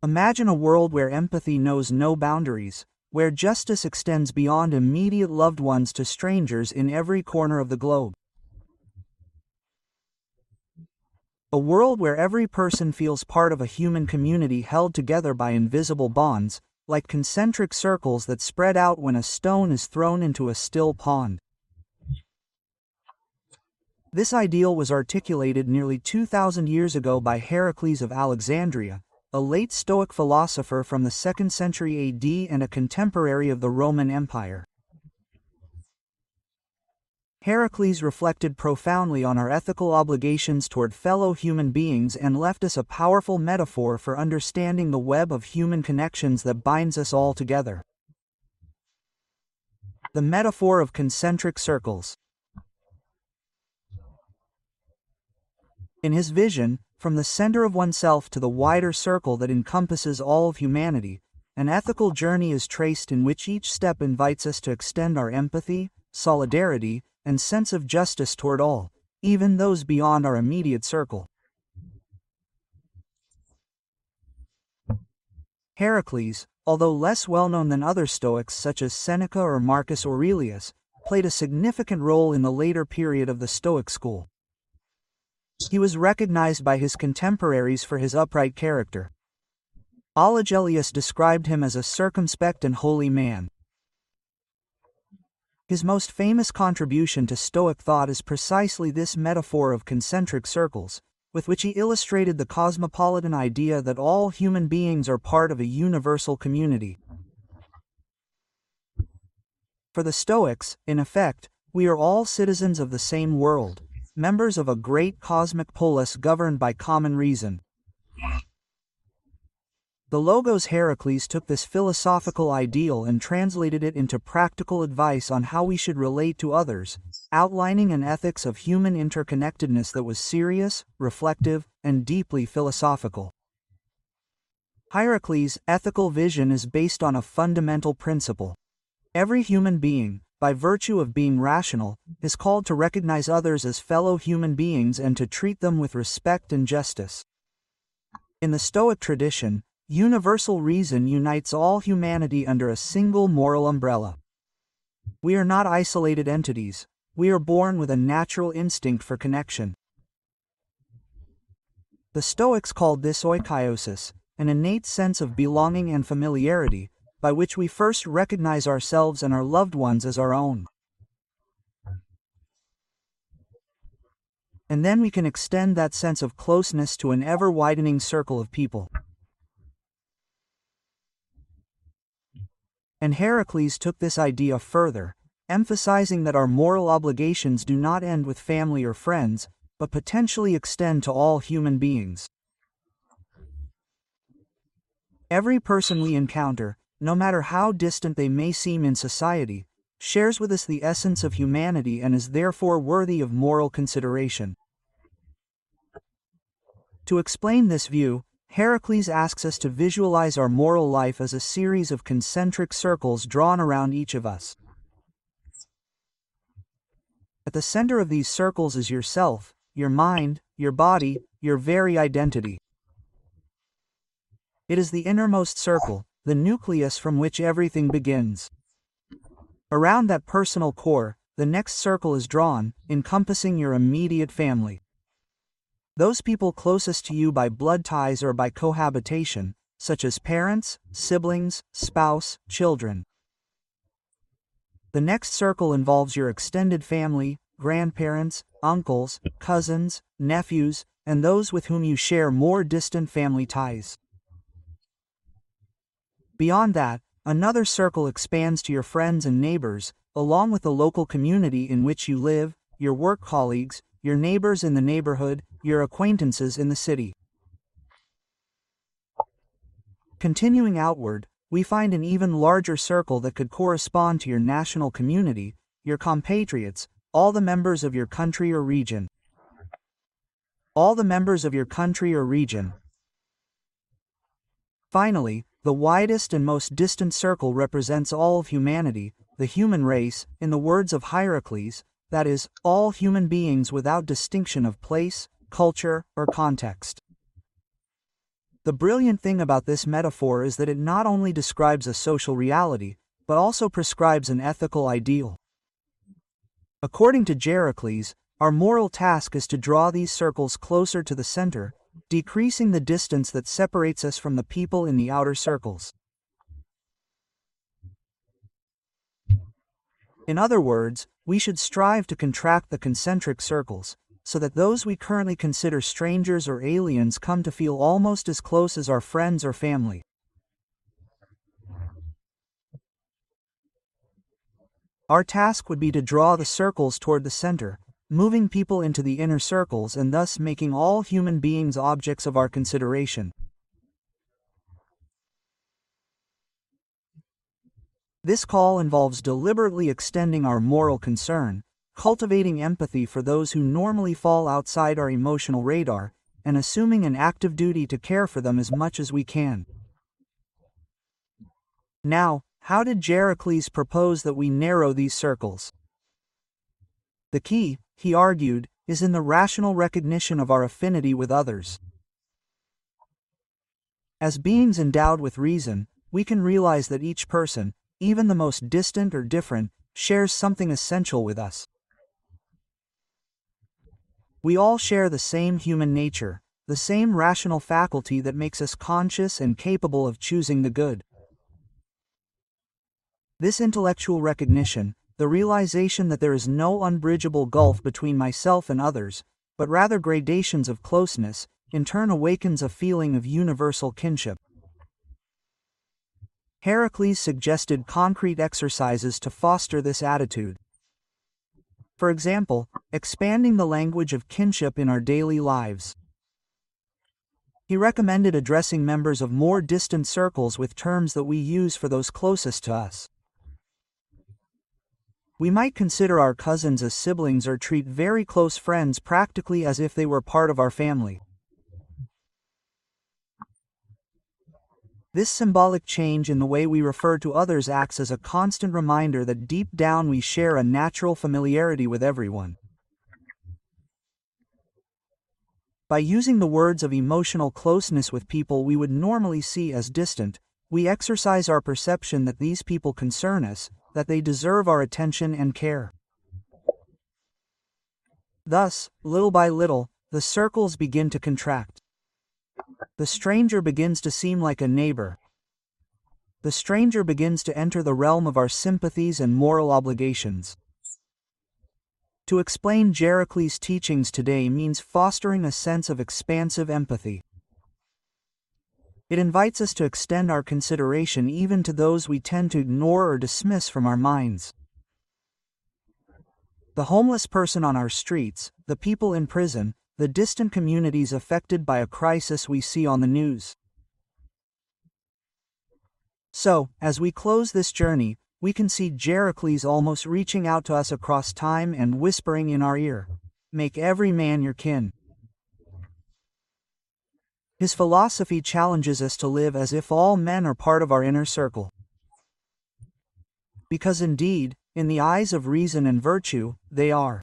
Imagine a world where empathy knows no boundaries, where justice extends beyond immediate loved ones to strangers in every corner of the globe. A world where every person feels part of a human community held together by invisible bonds, like concentric circles that spread out when a stone is thrown into a still pond. This ideal was articulated nearly 2,000 years ago by Hierocles of Alexandria, a late Stoic philosopher from the 2nd century AD and a contemporary of the Roman Empire. Hierocles reflected profoundly on our ethical obligations toward fellow human beings and left us a powerful metaphor for understanding the web of human connections that binds us all together. The metaphor of concentric circles. In his vision, from the center of oneself to the wider circle that encompasses all of humanity, an ethical journey is traced in which each step invites us to extend our empathy, solidarity, and sense of justice toward all, even those beyond our immediate circle. Hierocles, although less well known than other Stoics such as Seneca or Marcus Aurelius, played a significant role in the later period of the Stoic school. He was recognized by his contemporaries for his upright character. Aulus Gellius described him as a circumspect and holy man. His most famous contribution to Stoic thought is precisely this metaphor of concentric circles, with which he illustrated the cosmopolitan idea that all human beings are part of a universal community. For the Stoics, in effect, we are all citizens of the same world, members of a great cosmic polis governed by common reason. The Logos Hierocles took this philosophical ideal and translated it into practical advice on how we should relate to others, outlining an ethics of human interconnectedness that was serious, reflective, and deeply philosophical. Hierocles' ethical vision is based on a fundamental principle. Every human being, by virtue of being rational, is called to recognize others as fellow human beings and to treat them with respect and justice. In the Stoic tradition, universal reason unites all humanity under a single moral umbrella. We are not isolated entities, we are born with a natural instinct for connection. The Stoics called this oikeiosis, an innate sense of belonging and familiarity, by which we first recognize ourselves and our loved ones as our own. And then we can extend that sense of closeness to an ever widening circle of people. And Hierocles took this idea further, emphasizing that our moral obligations do not end with family or friends, but potentially extend to all human beings. Every person we encounter, no matter how distant they may seem in society, shares with us the essence of humanity and is therefore worthy of moral consideration. To explain this view, Hierocles asks us to visualize our moral life as a series of concentric circles drawn around each of us. At the center of these circles is yourself, your mind, your body, your very identity. It is the innermost circle, the nucleus from which everything begins. Around that personal core, the next circle is drawn, encompassing your immediate family. Those people closest to you by blood ties or by cohabitation, such as parents, siblings, spouse, children. The next circle involves your extended family, grandparents, uncles, cousins, nephews, and those with whom you share more distant family ties. Beyond that, another circle expands to your friends and neighbors, along with the local community in which you live, your work colleagues, your neighbors in the neighborhood, your acquaintances in the city. Continuing outward, we find an even larger circle that could correspond to your national community, your compatriots, all the members of your country or region. All the members of your country or region. Finally, the widest and most distant circle represents all of humanity, the human race, in the words of Hierocles, that is, all human beings without distinction of place, culture, or context. The brilliant thing about this metaphor is that it not only describes a social reality, but also prescribes an ethical ideal. According to Hierocles, our moral task is to draw these circles closer to the center, decreasing the distance that separates us from the people in the outer circles. In other words, we should strive to contract the concentric circles, so that those we currently consider strangers or aliens come to feel almost as close as our friends or family. Our task would be to draw the circles toward the center, moving people into the inner circles and thus making all human beings objects of our consideration. This call involves deliberately extending our moral concern, cultivating empathy for those who normally fall outside our emotional radar, and assuming an active duty to care for them as much as we can. Now, how did Hierocles propose that we narrow these circles? The key, he argued, is in the rational recognition of our affinity with others. As beings endowed with reason, we can realize that each person, even the most distant or different, shares something essential with us. We all share the same human nature, the same rational faculty that makes us conscious and capable of choosing the good. This intellectual recognition, the realization that there is no unbridgeable gulf between myself and others, but rather gradations of closeness, in turn awakens a feeling of universal kinship. Hierocles suggested concrete exercises to foster this attitude. For example, expanding the language of kinship in our daily lives. He recommended addressing members of more distant circles with terms that we use for those closest to us. We might consider our cousins as siblings or treat very close friends practically as if they were part of our family. This symbolic change in the way we refer to others acts as a constant reminder that deep down we share a natural familiarity with everyone. By using the words of emotional closeness with people we would normally see as distant, we exercise our perception that these people concern us, that they deserve our attention and care. Thus, little by little, the circles begin to contract. The stranger begins to seem like a neighbor. The stranger begins to enter the realm of our sympathies and moral obligations. To explain Hierocles' teachings today means fostering a sense of expansive empathy. It invites us to extend our consideration even to those we tend to ignore or dismiss from our minds. The homeless person on our streets, the people in prison, the distant communities affected by a crisis we see on the news. So, as we close this journey, we can see Hierocles almost reaching out to us across time and whispering in our ear Make every man your kin. His philosophy challenges us to live as if all men are part of our inner circle. Because indeed, in the eyes of reason and virtue, they are.